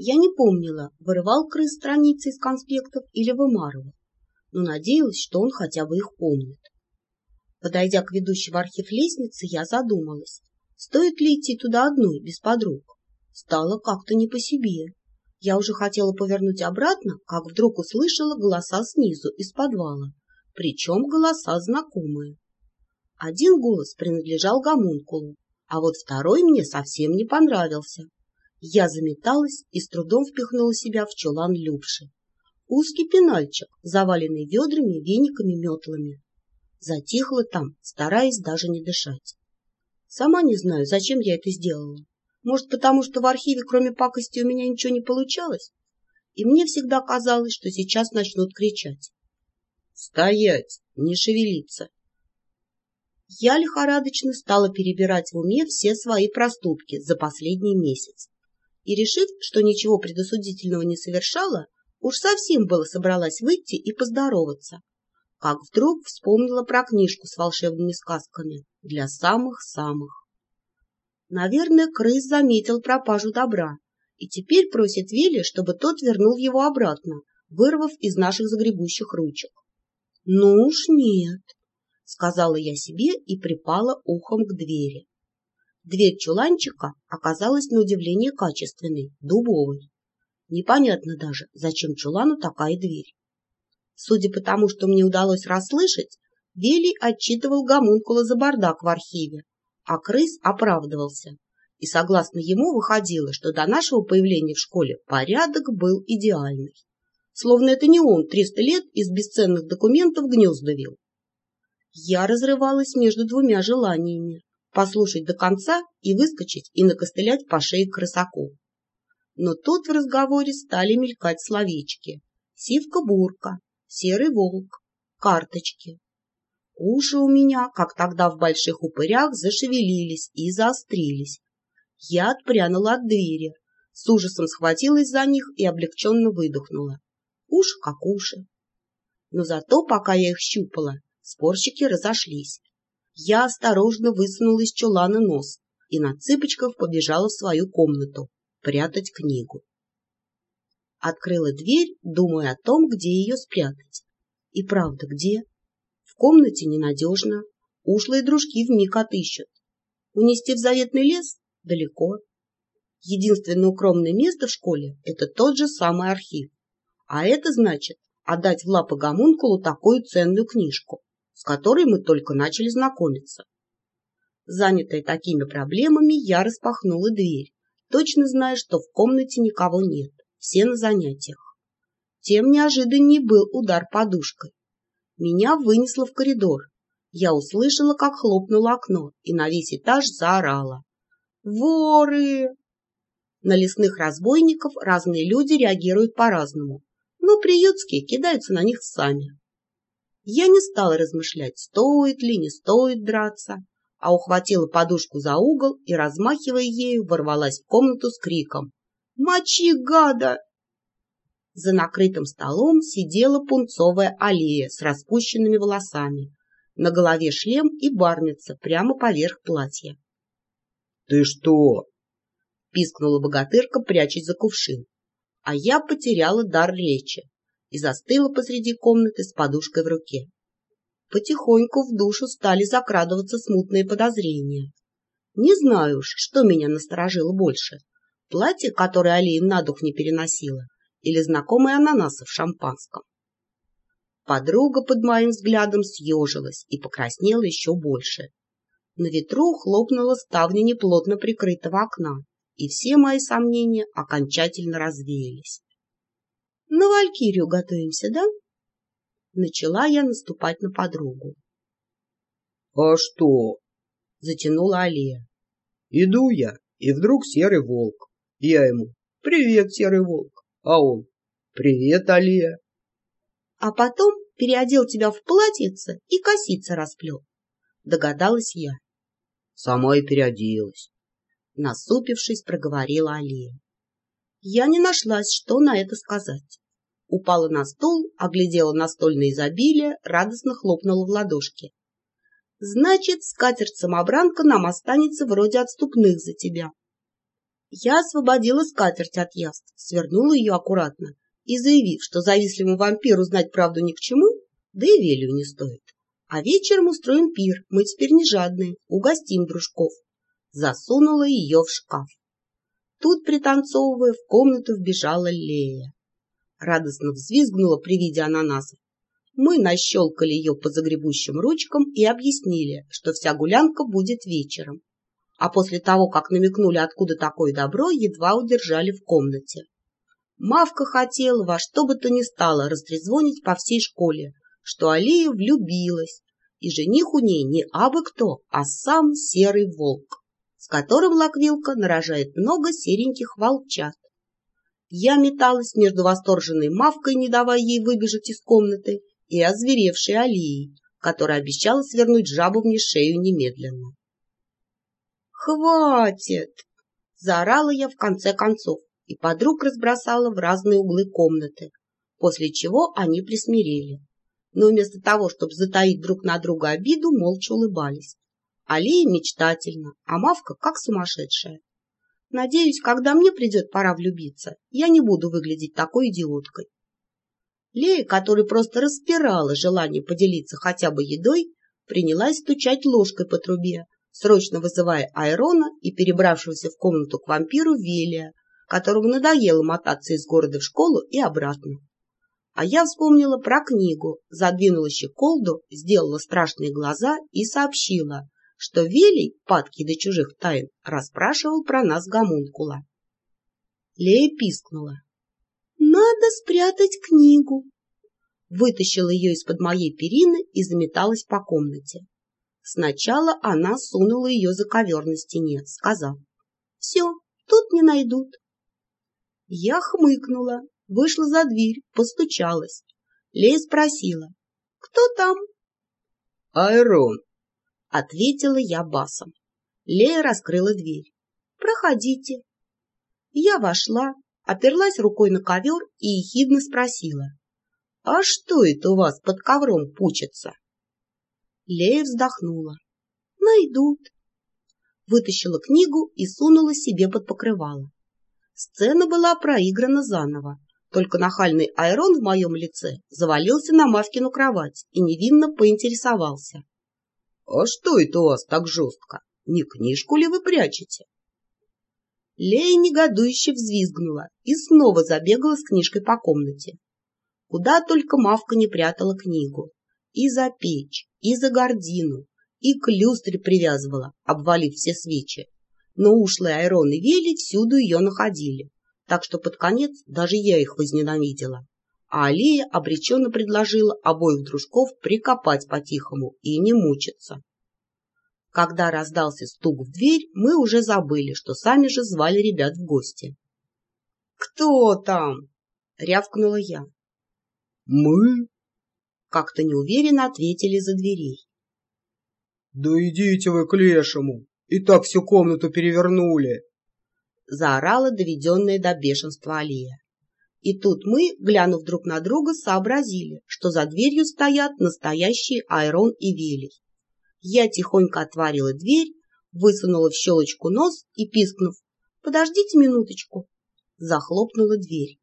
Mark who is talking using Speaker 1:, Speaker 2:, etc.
Speaker 1: Я не помнила, вырывал крыс страницы из конспектов или вымарывал, но надеялась, что он хотя бы их помнит. Подойдя к ведущей в архив лестнице, я задумалась, стоит ли идти туда одной, без подруг. Стало как-то не по себе. Я уже хотела повернуть обратно, как вдруг услышала голоса снизу, из подвала, причем голоса знакомые. Один голос принадлежал гомункулу, а вот второй мне совсем не понравился. Я заметалась и с трудом впихнула себя в чулан Любши. Узкий пенальчик, заваленный ведрами, вениками, метлами. Затихла там, стараясь даже не дышать. Сама не знаю, зачем я это сделала. Может, потому что в архиве, кроме пакости, у меня ничего не получалось? И мне всегда казалось, что сейчас начнут кричать. «Стоять! Не шевелиться!» Я лихорадочно стала перебирать в уме все свои проступки за последний месяц. И, решив, что ничего предосудительного не совершала, уж совсем было собралась выйти и поздороваться, как вдруг вспомнила про книжку с волшебными сказками для самых-самых. Наверное, крыс заметил пропажу добра и теперь просит Вилли, чтобы тот вернул его обратно, вырвав из наших загребущих ручек. Ну уж нет, сказала я себе и припала ухом к двери. Дверь чуланчика оказалась на удивление качественной, дубовой. Непонятно даже, зачем чулану такая дверь. Судя по тому, что мне удалось расслышать, Велий отчитывал гомункула за бардак в архиве, а крыс оправдывался. И согласно ему выходило, что до нашего появления в школе порядок был идеальный. Словно это не он триста лет из бесценных документов гнезда. Я разрывалась между двумя желаниями – послушать до конца и выскочить и накостылять по шее крысаку. Но тут в разговоре стали мелькать словечки. Сивка-бурка, серый волк, карточки. Уши у меня, как тогда в больших упырях, зашевелились и заострились. Я отпрянула от двери, с ужасом схватилась за них и облегченно выдохнула. Уши как уши. Но зато, пока я их щупала, спорщики разошлись. Я осторожно высунула из чулана нос и на цыпочках побежала в свою комнату прятать книгу. Открыла дверь, думая о том, где ее спрятать. И правда, где? В комнате ненадежно. Ушлые дружки вмиг отыщут. Унести в заветный лес? Далеко. Единственное укромное место в школе – это тот же самый архив. А это значит отдать в лапы гомункулу такую ценную книжку, с которой мы только начали знакомиться. Занятая такими проблемами, я распахнула дверь, точно зная, что в комнате никого нет, все на занятиях. Тем неожиданнее был удар подушкой. Меня вынесло в коридор. Я услышала, как хлопнуло окно, и на весь этаж заорала. «Воры!» На лесных разбойников разные люди реагируют по-разному, но приютские кидаются на них сами. Я не стала размышлять, стоит ли, не стоит драться, а ухватила подушку за угол и, размахивая ею, ворвалась в комнату с криком «Мочи, гада!». За накрытым столом сидела пунцовая аллея с распущенными волосами, на голове шлем и барница прямо поверх платья.
Speaker 2: — Ты что?
Speaker 1: — пискнула богатырка, прячась за кувшин. А я потеряла дар речи и застыла посреди комнаты с подушкой в руке. Потихоньку в душу стали закрадываться смутные подозрения. Не знаю уж, что меня насторожило больше. Платье, которое Алием на дух не переносила, или знакомые ананасы в шампанском. Подруга под моим взглядом съежилась и покраснела еще больше. На ветру хлопнула ставня неплотно прикрытого окна, и все мои сомнения окончательно развеялись. — На Валькирию готовимся, да? Начала я наступать на подругу.
Speaker 2: — А что?
Speaker 1: — затянула Алия.
Speaker 2: — Иду я, и вдруг серый волк. Я ему «Привет, серый волк», а он «Привет, Алия».
Speaker 1: А потом переодел тебя в платьице и косицы расплел. Догадалась я.
Speaker 2: Сама и переоделась.
Speaker 1: Насупившись, проговорила Алия. Я не нашлась, что на это сказать упала на стол, оглядела настольное изобилие, радостно хлопнула в ладошки. «Значит, скатерть-самобранка нам останется вроде отступных за тебя». Я освободила скатерть от яств, свернула ее аккуратно и, заявив, что завистливому вампиру знать правду ни к чему, да и велью не стоит. А вечером устроим пир, мы теперь не жадные, угостим дружков. Засунула ее в шкаф. Тут, пританцовывая, в комнату вбежала Лея. Радостно взвизгнула при виде ананасов. Мы нащелкали ее по загребущим ручкам и объяснили, что вся гулянка будет вечером. А после того, как намекнули, откуда такое добро, едва удержали в комнате. Мавка хотела во что бы то ни стало растрезвонить по всей школе, что Алия влюбилась, и жених у ней не абы кто, а сам серый волк, с которым Лаквилка нарожает много сереньких волчат. Я металась между восторженной Мавкой, не давая ей выбежать из комнаты, и озверевшей Алией, которая обещала свернуть жабу в шею немедленно. «Хватит!» — заорала я в конце концов, и подруг разбросала в разные углы комнаты, после чего они присмирели. Но вместо того, чтобы затаить друг на друга обиду, молча улыбались. Алия мечтательно, а Мавка как сумасшедшая. Надеюсь, когда мне придет пора влюбиться, я не буду выглядеть такой идиоткой. Лея, которая просто распирала желание поделиться хотя бы едой, принялась стучать ложкой по трубе, срочно вызывая Айрона и перебравшегося в комнату к вампиру Велия, которому надоело мотаться из города в школу и обратно. А я вспомнила про книгу, задвинула щеколду, сделала страшные глаза и сообщила, что Велий, падкий до чужих тайн, расспрашивал про нас гомункула. Лея пискнула. «Надо спрятать книгу!» Вытащила ее из-под моей перины и заметалась по комнате. Сначала она сунула ее за ковер на стене, сказав, «Все, тут не найдут». Я хмыкнула, вышла за дверь, постучалась. Лея спросила, «Кто там?»
Speaker 2: «Айрон», —
Speaker 1: ответила я басом. Лея раскрыла дверь. «Проходите». Я вошла, оперлась рукой на ковер и ехидно спросила, «А что это у вас под ковром пучится?» Лея вздохнула. «Найдут». Вытащила книгу и сунула себе под покрывало. Сцена была проиграна заново, только нахальный Айрон в моем лице завалился на Мавкину кровать и невинно поинтересовался. — А что это у вас так жестко? Не книжку ли вы прячете? Лея негодующе взвизгнула и снова забегала с книжкой по комнате. Куда только Мавка не прятала книгу. И за печь, и за гордину, и к люстре привязывала, обвалив все свечи но ушлые Айрон и Вели всюду ее находили, так что под конец даже я их возненавидела. А Алия обреченно предложила обоих дружков прикопать по-тихому и не мучиться. Когда раздался стук в дверь, мы уже забыли, что сами же звали ребят в гости. «Кто там?» — рявкнула я.
Speaker 2: «Мы?»
Speaker 1: — как-то неуверенно ответили за дверей.
Speaker 2: «Да идите вы к лешему!» И так всю комнату перевернули.
Speaker 1: Заорала доведенная до бешенства Алия. И тут мы, глянув друг на друга, сообразили, что за дверью стоят настоящие Айрон и Велий. Я тихонько отворила дверь, высунула в щелочку нос и, пискнув «Подождите минуточку», захлопнула дверь.